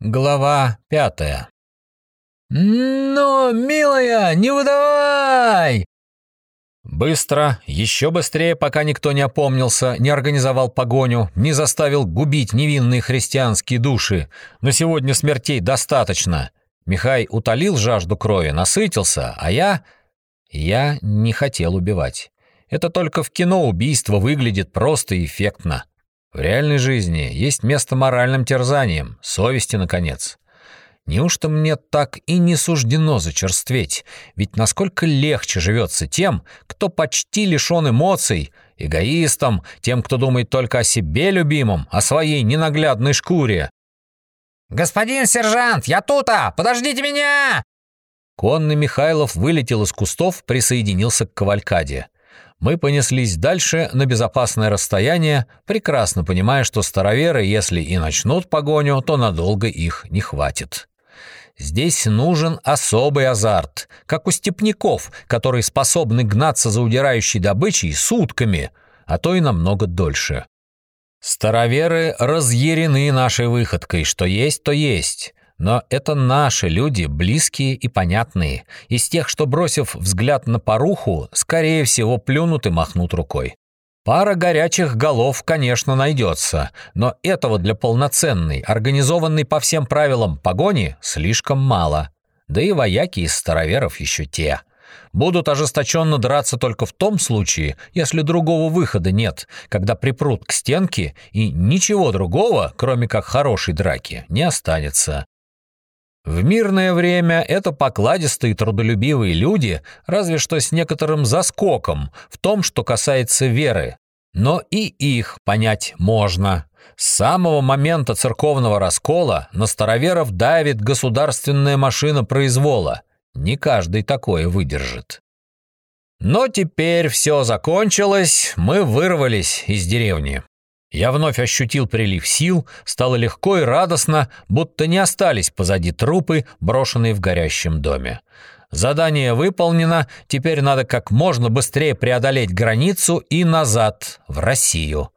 Глава пятая. «Ну, милая, не выдавай!» Быстро, еще быстрее, пока никто не опомнился, не организовал погоню, не заставил губить невинные христианские души. На сегодня смертей достаточно. Михай утолил жажду крови, насытился, а я... Я не хотел убивать. Это только в кино убийство выглядит просто и эффектно. В реальной жизни есть место моральным терзаниям, совести, наконец. Неужто мне так и не суждено зачерстветь? Ведь насколько легче живется тем, кто почти лишен эмоций, эгоистам, тем, кто думает только о себе любимом, о своей ненаглядной шкуре. «Господин сержант, я тута! Подождите меня!» Конный Михайлов вылетел из кустов, присоединился к кавалькаде. Мы понеслись дальше на безопасное расстояние, прекрасно понимая, что староверы, если и начнут погоню, то надолго их не хватит. Здесь нужен особый азарт, как у степняков, которые способны гнаться за удирающей добычей сутками, а то и намного дольше. Староверы разъярены нашей выходкой, что есть, то есть. Но это наши люди, близкие и понятные, из тех, что, бросив взгляд на поруху, скорее всего, плюнут и махнут рукой. Пара горячих голов, конечно, найдется, но этого для полноценной, организованной по всем правилам погони слишком мало. Да и вояки из староверов еще те. Будут ожесточенно драться только в том случае, если другого выхода нет, когда припрут к стенке и ничего другого, кроме как хорошей драки, не останется. В мирное время это покладистые трудолюбивые люди, разве что с некоторым заскоком в том, что касается веры. Но и их понять можно. С самого момента церковного раскола на староверов давит государственная машина произвола. Не каждый такое выдержит. Но теперь все закончилось, мы вырвались из деревни. Я вновь ощутил прилив сил, стало легко и радостно, будто не остались позади трупы, брошенные в горящем доме. Задание выполнено, теперь надо как можно быстрее преодолеть границу и назад, в Россию.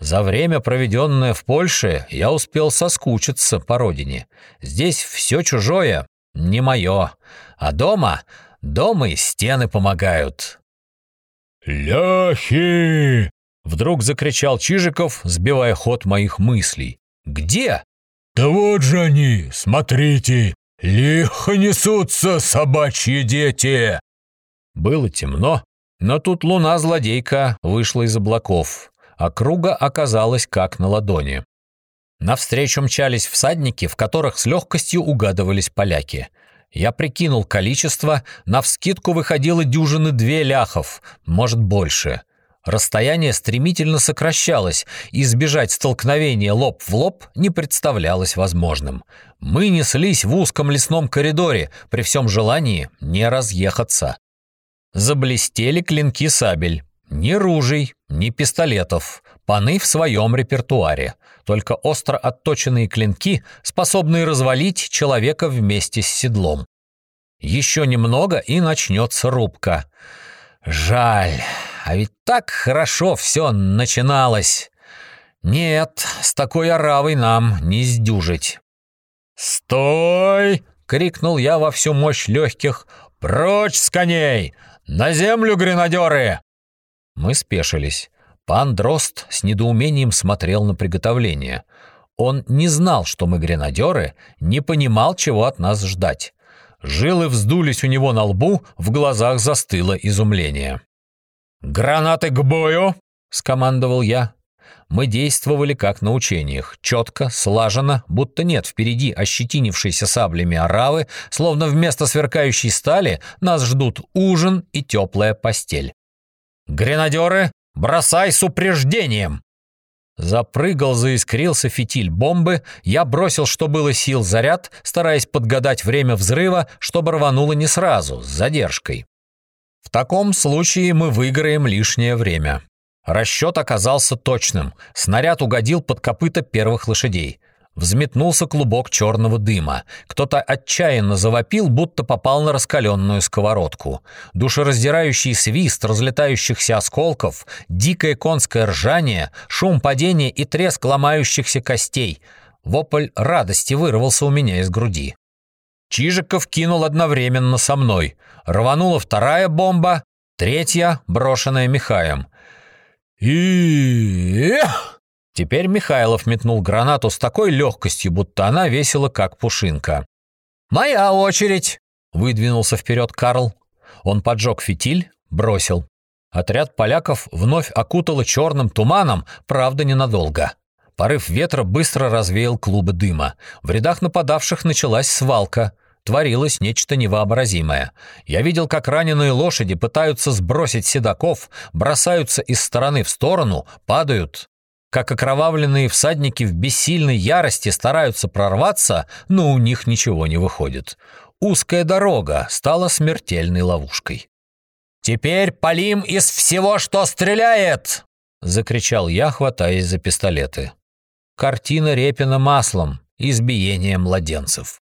За время, проведенное в Польше, я успел соскучиться по родине. Здесь все чужое, не мое. А дома, дома и стены помогают. «Ляхи!» Вдруг закричал Чижиков, сбивая ход моих мыслей. «Где?» «Да вот же они, смотрите! Лихо несутся собачьи дети!» Было темно, но тут луна-злодейка вышла из облаков, а круга оказалась как на ладони. Навстречу мчались всадники, в которых с легкостью угадывались поляки. Я прикинул количество, навскидку выходило дюжины две ляхов, может больше. Расстояние стремительно сокращалось, и избежать столкновения лоб в лоб не представлялось возможным. Мы неслись в узком лесном коридоре, при всем желании не разъехаться. Заблестели клинки сабель. Ни ружей, ни пистолетов. Паны в своем репертуаре. Только остро отточенные клинки, способные развалить человека вместе с седлом. Еще немного, и начнется рубка. Жаль. А ведь так хорошо все начиналось. Нет, с такой оравой нам не сдюжить. «Стой!» — крикнул я во всю мощь легких. «Прочь с коней! На землю, гренадеры!» Мы спешились. Пан Дрозд с недоумением смотрел на приготовление. Он не знал, что мы гренадеры, не понимал, чего от нас ждать. Жилы вздулись у него на лбу, в глазах застыло изумление. «Гранаты к бою!» — скомандовал я. Мы действовали как на учениях, четко, слаженно, будто нет впереди ощетинившейся саблями оравы, словно вместо сверкающей стали нас ждут ужин и теплая постель. «Гренадеры, бросай с упреждением!» Запрыгал, заискрился фитиль бомбы, я бросил, что было сил, заряд, стараясь подгадать время взрыва, чтобы рвануло не сразу, с задержкой. В таком случае мы выиграем лишнее время. Расчет оказался точным. Снаряд угодил под копыта первых лошадей. Взметнулся клубок черного дыма. Кто-то отчаянно завопил, будто попал на раскаленную сковородку. Душераздирающий свист разлетающихся осколков, дикое конское ржание, шум падения и треск ломающихся костей. Вопль радости вырвался у меня из груди. Чижиков кинул одновременно со мной. Рванула вторая бомба, третья, брошенная Михаем. И... Теперь Михайлов метнул гранату с такой легкостью, будто она весила как пушинка. «Моя очередь!» — выдвинулся вперед Карл. Он поджег фитиль, бросил. Отряд поляков вновь окутало черным туманом, правда, ненадолго. Порыв ветра быстро развеял клубы дыма. В рядах нападавших началась свалка. Творилось нечто невообразимое. Я видел, как раненые лошади пытаются сбросить седаков, бросаются из стороны в сторону, падают. Как окровавленные всадники в бессильной ярости стараются прорваться, но у них ничего не выходит. Узкая дорога стала смертельной ловушкой. «Теперь полим из всего, что стреляет!» — закричал я, хватаясь за пистолеты. Картина Репина маслом, избиение младенцев.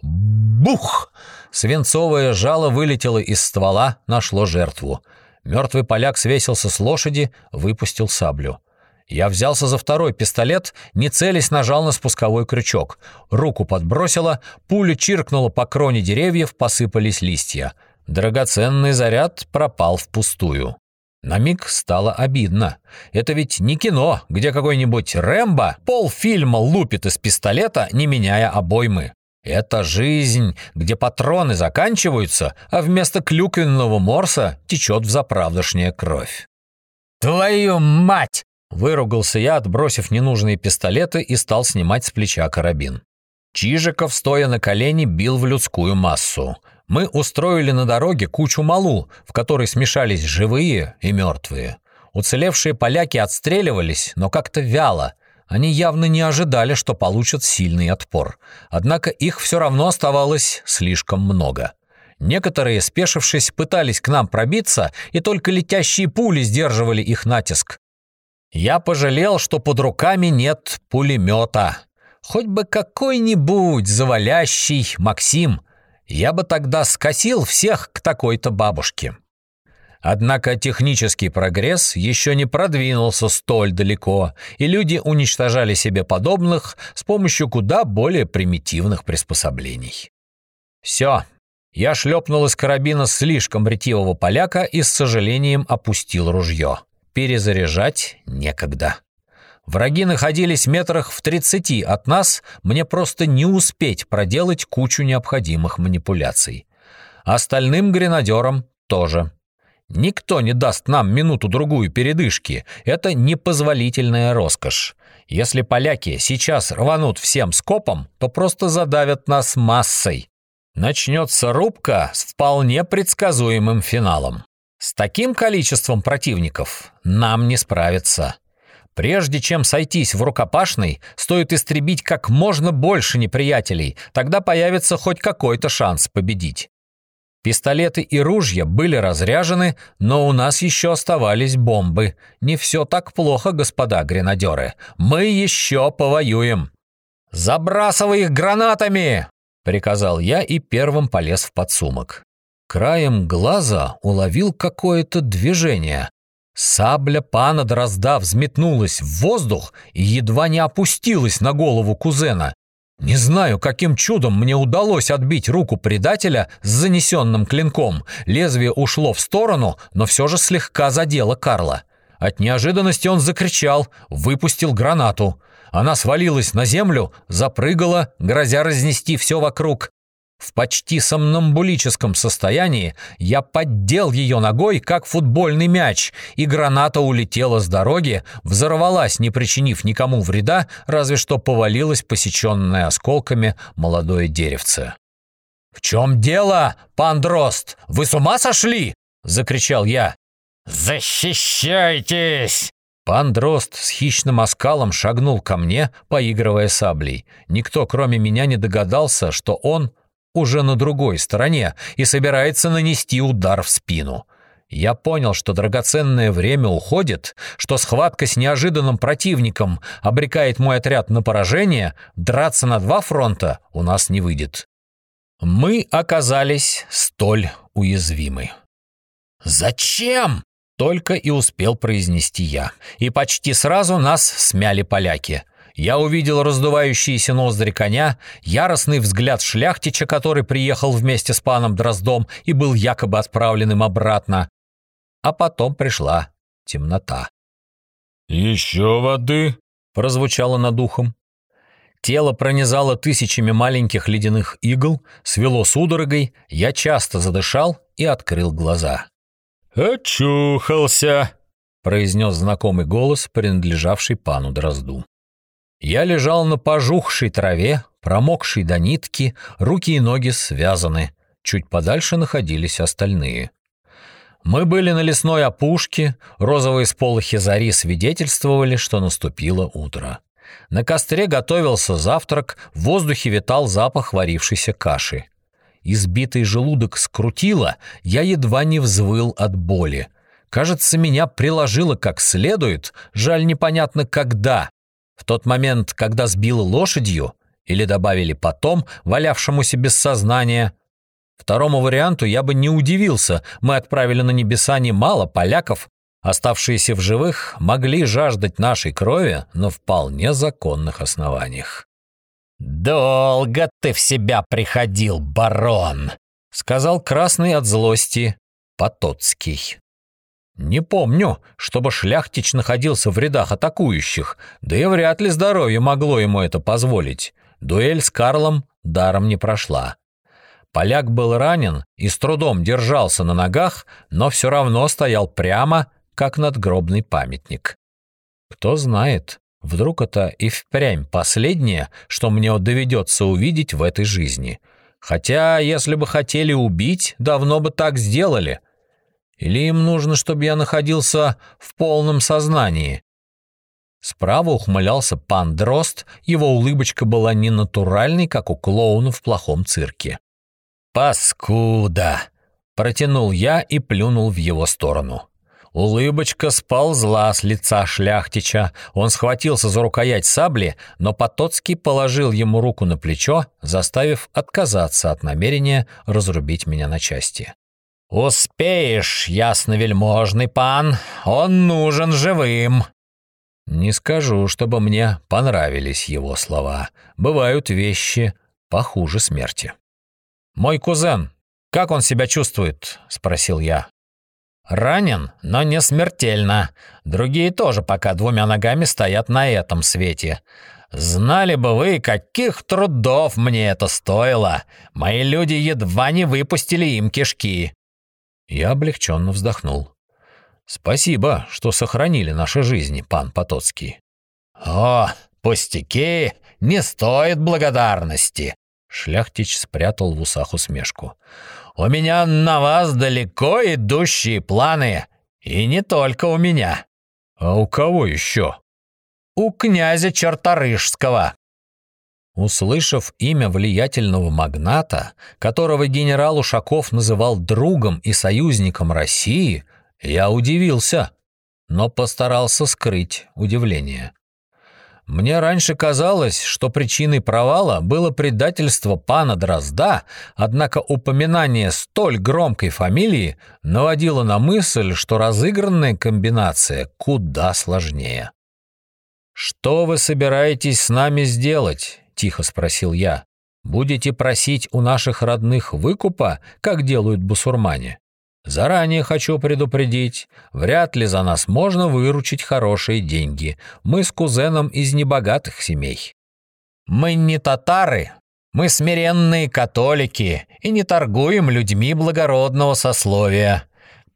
Бух! Свинцовое жало вылетело из ствола, нашло жертву. Мертвый поляк свесился с лошади, выпустил саблю. Я взялся за второй пистолет, не целясь нажал на спусковой крючок. Руку подбросило, пуля чиркнула по кроне деревьев, посыпались листья. Драгоценный заряд пропал впустую. На миг стало обидно. Это ведь не кино, где какой-нибудь Рэмбо полфильма лупит из пистолета, не меняя обоймы. Это жизнь, где патроны заканчиваются, а вместо клюквенного морса течет взаправдошняя кровь. «Твою мать!» – выругался я, отбросив ненужные пистолеты и стал снимать с плеча карабин. Чижиков, стоя на колени, бил в людскую массу – мы устроили на дороге кучу малу, в которой смешались живые и мертвые. Уцелевшие поляки отстреливались, но как-то вяло. Они явно не ожидали, что получат сильный отпор. Однако их все равно оставалось слишком много. Некоторые, спешившись, пытались к нам пробиться, и только летящие пули сдерживали их натиск. Я пожалел, что под руками нет пулемета. Хоть бы какой-нибудь завалящий Максим я бы тогда скосил всех к такой-то бабушке. Однако технический прогресс еще не продвинулся столь далеко, и люди уничтожали себе подобных с помощью куда более примитивных приспособлений. Все. Я шлепнул из карабина слишком ретивого поляка и с сожалением опустил ружье. Перезаряжать некогда. Враги находились метрах в тридцати от нас, мне просто не успеть проделать кучу необходимых манипуляций. Остальным гренадерам тоже. Никто не даст нам минуту-другую передышки, это непозволительная роскошь. Если поляки сейчас рванут всем скопом, то просто задавят нас массой. Начнется рубка с вполне предсказуемым финалом. С таким количеством противников нам не справиться. Прежде чем сойтись в рукопашной, стоит истребить как можно больше неприятелей, тогда появится хоть какой-то шанс победить. Пистолеты и ружья были разряжены, но у нас еще оставались бомбы. Не все так плохо, господа гренадеры. Мы еще повоюем. «Забрасывай их гранатами!» — приказал я и первым полез в подсумок. Краем глаза уловил какое-то движение. Сабля пана Дрозда взметнулась в воздух и едва не опустилась на голову кузена. Не знаю, каким чудом мне удалось отбить руку предателя с занесенным клинком. Лезвие ушло в сторону, но все же слегка задело Карла. От неожиданности он закричал, выпустил гранату. Она свалилась на землю, запрыгала, грозя разнести все вокруг. В почти сомнамбулическом состоянии я поддел ее ногой, как футбольный мяч, и граната улетела с дороги, взорвалась, не причинив никому вреда, разве что повалилась посеченное осколками молодое деревце. «В чем дело, пан Дрозд? Вы с ума сошли?» — закричал я. «Защищайтесь!» Пан Дрозд с хищным оскалом шагнул ко мне, поигрывая саблей. Никто, кроме меня, не догадался, что он уже на другой стороне и собирается нанести удар в спину. Я понял, что драгоценное время уходит, что схватка с неожиданным противником обрекает мой отряд на поражение, драться на два фронта у нас не выйдет. Мы оказались столь уязвимы. «Зачем?» — только и успел произнести я. И почти сразу нас смяли поляки. Я увидел раздувающиеся ноздри коня, яростный взгляд шляхтича, который приехал вместе с паном Дроздом и был якобы отправлен им обратно. А потом пришла темнота. «Еще воды?» — прозвучало над ухом. Тело пронизало тысячами маленьких ледяных игл, свело судорогой, я часто задышал и открыл глаза. «Очухался!» — произнес знакомый голос, принадлежавший пану Дрозду. Я лежал на пожухшей траве, промокшей до нитки, руки и ноги связаны. Чуть подальше находились остальные. Мы были на лесной опушке, розовые сполохи зари свидетельствовали, что наступило утро. На костре готовился завтрак, в воздухе витал запах варившейся каши. Избитый желудок скрутило, я едва не взвыл от боли. Кажется, меня приложило как следует, жаль непонятно когда. В тот момент, когда сбило лошадью, или добавили потом, валявшемуся без сознания. Второму варианту я бы не удивился, мы отправили на небеса немало поляков, Оставшиеся в живых могли жаждать нашей крови на вполне законных основаниях. «Долго ты в себя приходил, барон!» — сказал красный от злости Потоцкий. Не помню, чтобы шляхтич находился в рядах атакующих, да и вряд ли здоровье могло ему это позволить. Дуэль с Карлом даром не прошла. Поляк был ранен и с трудом держался на ногах, но все равно стоял прямо, как надгробный памятник. Кто знает, вдруг это и впрямь последнее, что мне доведется увидеть в этой жизни. Хотя, если бы хотели убить, давно бы так сделали. Или им нужно, чтобы я находился в полном сознании? Справа ухмылялся пан Дрозд, его улыбочка была не натуральной, как у клоуна в плохом цирке. «Паскуда!» — протянул я и плюнул в его сторону. Улыбочка сползла с лица шляхтича. Он схватился за рукоять сабли, но Потоцкий положил ему руку на плечо, заставив отказаться от намерения разрубить меня на части. «Успеешь, ясновельможный пан, он нужен живым!» Не скажу, чтобы мне понравились его слова. Бывают вещи похуже смерти. «Мой кузен, как он себя чувствует?» — спросил я. Ранен, но не смертельно. Другие тоже пока двумя ногами стоят на этом свете. Знали бы вы, каких трудов мне это стоило. Мои люди едва не выпустили им кишки. Я облегченно вздохнул. Спасибо, что сохранили наши жизни, пан Потоцкий. О, пустяки, не стоит благодарности. Шляхтич спрятал в усах усмешку. У меня на вас далеко идущие планы. И не только у меня. А у кого еще? У князя Черторышского. Услышав имя влиятельного магната, которого генерал Ушаков называл другом и союзником России, я удивился, но постарался скрыть удивление. Мне раньше казалось, что причиной провала было предательство пана Дрозда, однако упоминание столь громкой фамилии наводило на мысль, что разыгранная комбинация куда сложнее. «Что вы собираетесь с нами сделать?» – тихо спросил я. «Будете просить у наших родных выкупа, как делают бусурмане?» Заранее хочу предупредить, вряд ли за нас можно выручить хорошие деньги. Мы с кузеном из небогатых семей. Мы не татары, мы смиренные католики и не торгуем людьми благородного сословия.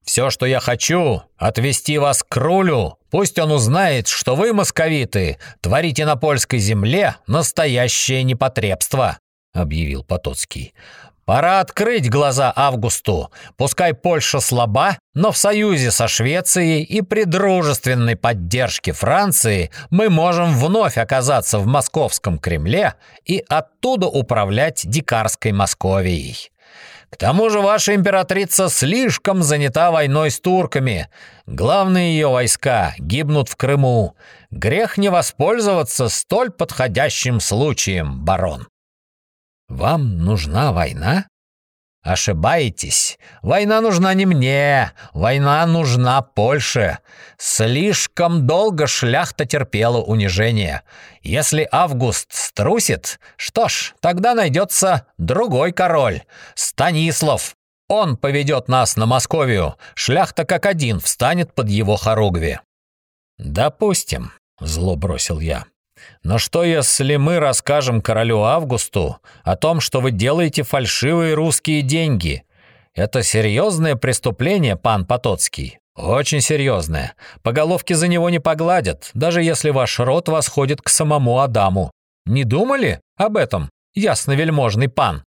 Все, что я хочу, отвести вас к рулю, пусть он узнает, что вы, московиты, творите на польской земле настоящее непотребство», — объявил Потоцкий. Пора открыть глаза Августу. Пускай Польша слаба, но в союзе со Швецией и при дружественной поддержке Франции мы можем вновь оказаться в московском Кремле и оттуда управлять дикарской Московией. К тому же ваша императрица слишком занята войной с турками. Главные ее войска гибнут в Крыму. Грех не воспользоваться столь подходящим случаем, барон. «Вам нужна война?» Ошибаетесь. Война нужна не мне, война нужна Польше. Слишком долго шляхта терпела унижение. Если Август струсит, что ж, тогда найдется другой король, Станислав. Он поведет нас на Московию, шляхта как один встанет под его хоругви. Допустим, зло бросил я. Но что, если мы расскажем королю Августу о том, что вы делаете фальшивые русские деньги? Это серьезное преступление, пан Потоцкий. Очень серьезное. По головке за него не погладят, даже если ваш род восходит к самому Адаму. Не думали об этом, ясновельможный пан?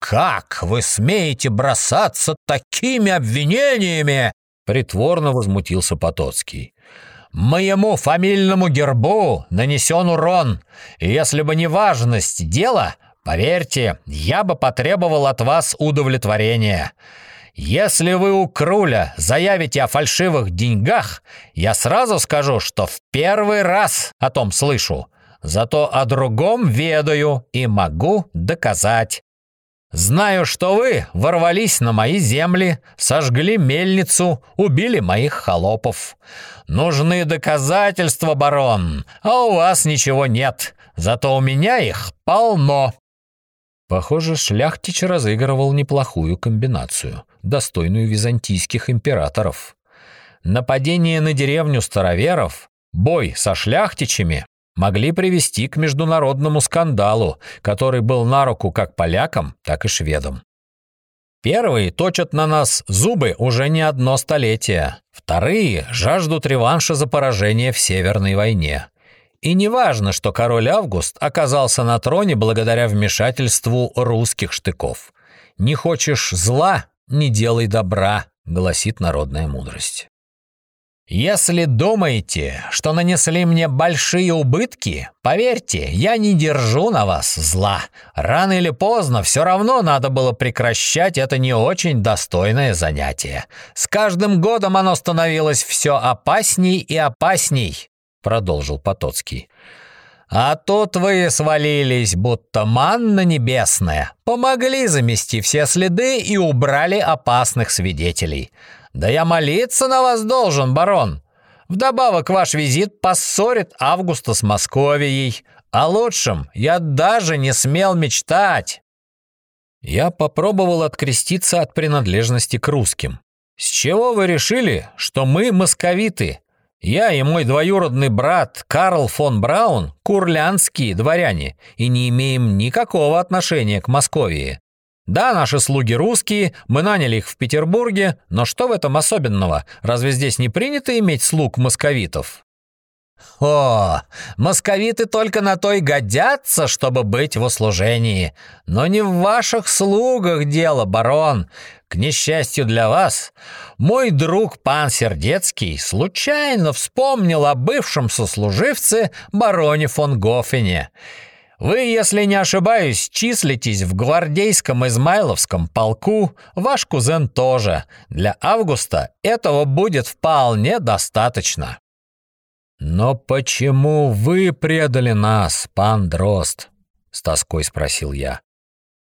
«Как вы смеете бросаться такими обвинениями?» Притворно возмутился Потоцкий. Моему фамильному гербу нанесен урон, и если бы не важность дела, поверьте, я бы потребовал от вас удовлетворения. Если вы у Круля заявите о фальшивых деньгах, я сразу скажу, что в первый раз о том слышу. Зато о другом ведаю и могу доказать. Знаю, что вы ворвались на мои земли, сожгли мельницу, убили моих холопов. Нужны доказательства, барон, а у вас ничего нет. Зато у меня их полно». Похоже, шляхтич разыгрывал неплохую комбинацию, достойную византийских императоров. Нападение на деревню староверов, бой со шляхтичами могли привести к международному скандалу, который был на руку как полякам, так и шведам. Первые точат на нас зубы уже не одно столетие, вторые жаждут реванша за поражение в Северной войне. И не важно, что король Август оказался на троне благодаря вмешательству русских штыков. «Не хочешь зла – не делай добра», – гласит народная мудрость. Если думаете, что нанесли мне большие убытки, поверьте, я не держу на вас зла. Рано или поздно все равно надо было прекращать это не очень достойное занятие. С каждым годом оно становилось все опасней и опасней, продолжил Потоцкий. А тут вы свалились, будто манна небесная, помогли замести все следы и убрали опасных свидетелей. Да я молиться на вас должен, барон. Вдобавок ваш визит поссорит Августа с Московией. О лучшем я даже не смел мечтать. Я попробовал откреститься от принадлежности к русским. С чего вы решили, что мы московиты? Я и мой двоюродный брат Карл фон Браун – курлянские дворяне и не имеем никакого отношения к Московии. Да, наши слуги русские, мы наняли их в Петербурге, но что в этом особенного? Разве здесь не принято иметь слуг московитов? О, московиты только на то и годятся, чтобы быть в услужении. Но не в ваших слугах дело, барон. К несчастью для вас, мой друг пан Сердецкий случайно вспомнил о бывшем сослуживце бароне фон Гофене. Вы, если не ошибаюсь, числитесь в гвардейском Измайловском полку, ваш кузен тоже. Для Августа этого будет вполне достаточно. Но почему вы предали нас, пан Дрозд? С тоской спросил я.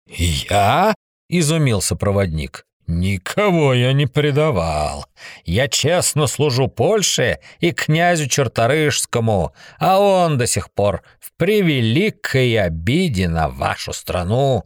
Я? Изумился проводник. «Никого я не предавал. Я честно служу Польше и князю Черторышскому, а он до сих пор в превеликой обиде на вашу страну.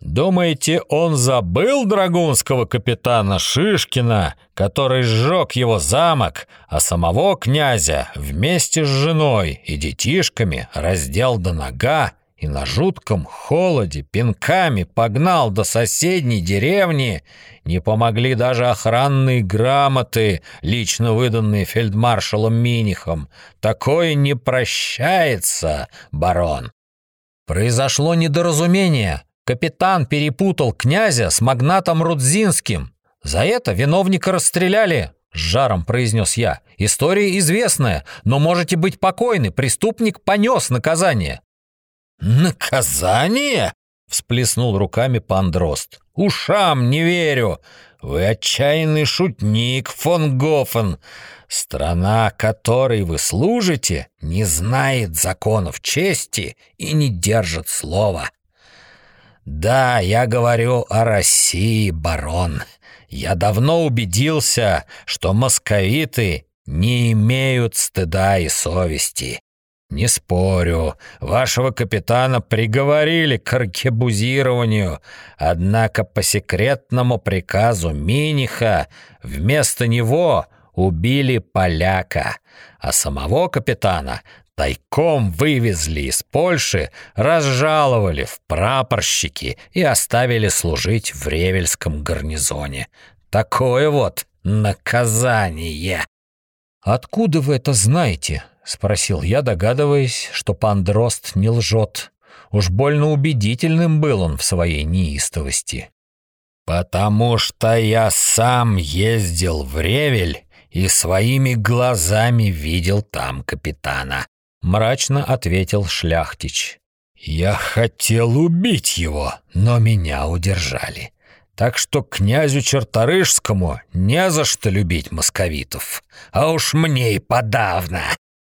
Думаете, он забыл драгунского капитана Шишкина, который сжег его замок, а самого князя вместе с женой и детишками раздел до нога и на жутком холоде пинками погнал до соседней деревни, не помогли даже охранные грамоты, лично выданные фельдмаршалом Минихом. Такое не прощается, барон. Произошло недоразумение. Капитан перепутал князя с магнатом Рудзинским. За это виновника расстреляли, с жаром произнес я. История известная, но можете быть покойны, преступник понес наказание. «Наказание?» — всплеснул руками пан Дрозд. «Ушам не верю! Вы отчаянный шутник, фон Гофен! Страна, которой вы служите, не знает законов чести и не держит слова». Да, я говорю о России, барон. Я давно убедился, что московиты не имеют стыда и совести. Не спорю, вашего капитана приговорили к аркебузированию, однако по секретному приказу Миниха вместо него убили поляка, а самого капитана тайком вывезли из Польши, разжаловали в прапорщики и оставили служить в Ревельском гарнизоне. Такое вот наказание. «Откуда вы это знаете?» — спросил я, догадываясь, что пан Дрозд не лжет. Уж больно убедительным был он в своей неистовости. «Потому что я сам ездил в Ревель и своими глазами видел там капитана», — мрачно ответил Шляхтич. «Я хотел убить его, но меня удержали. Так что князю Черторышскому не за что любить московитов, а уж мне и подавно».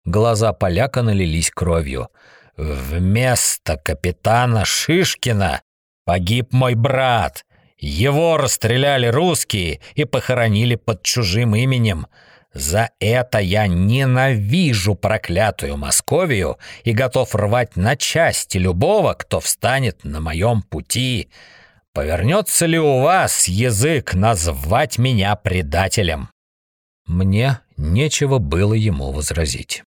Глаза поляка налились кровью. «Вместо капитана Шишкина погиб мой брат. Его расстреляли русские и похоронили под чужим именем. За это я ненавижу проклятую Московию и готов рвать на части любого, кто встанет на моем пути. Повернется ли у вас язык назвать меня предателем?» Мне нечего было ему возразить.